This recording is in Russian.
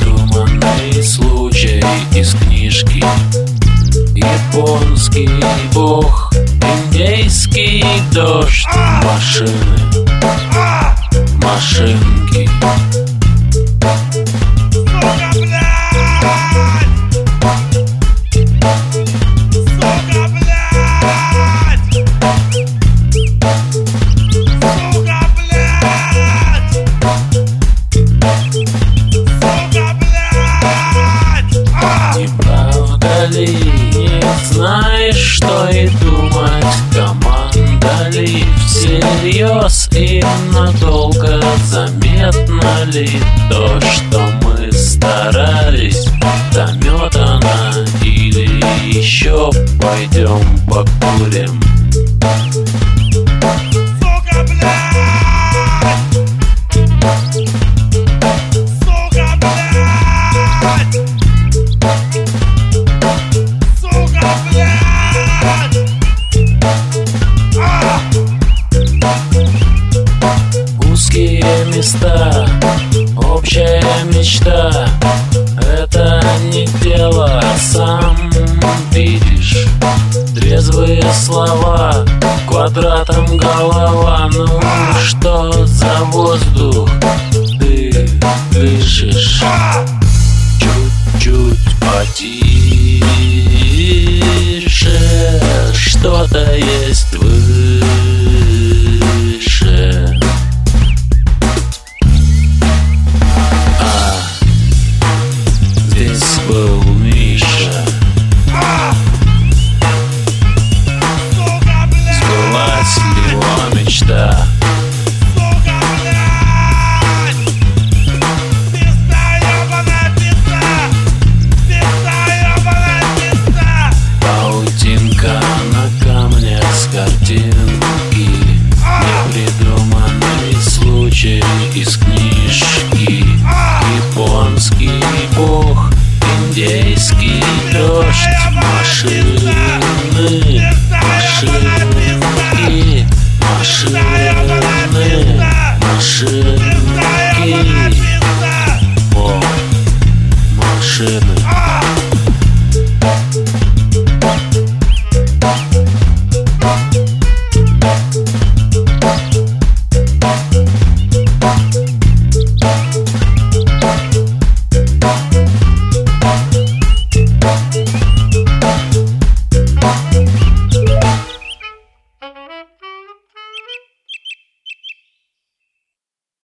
Выдуманный случай из книжки. Японский бог, индейский дождь Машины, машинки. Ли всерьез и надолго Заметно ли то, что мы старались? Заметано или еще пойдем покурим? Места, общая мечта. Это не дело, сам видишь Трезвые слова, квадратом голова. Ну что за воздух ты дышишь? Чуть-чуть потише. Что-то есть в Ah!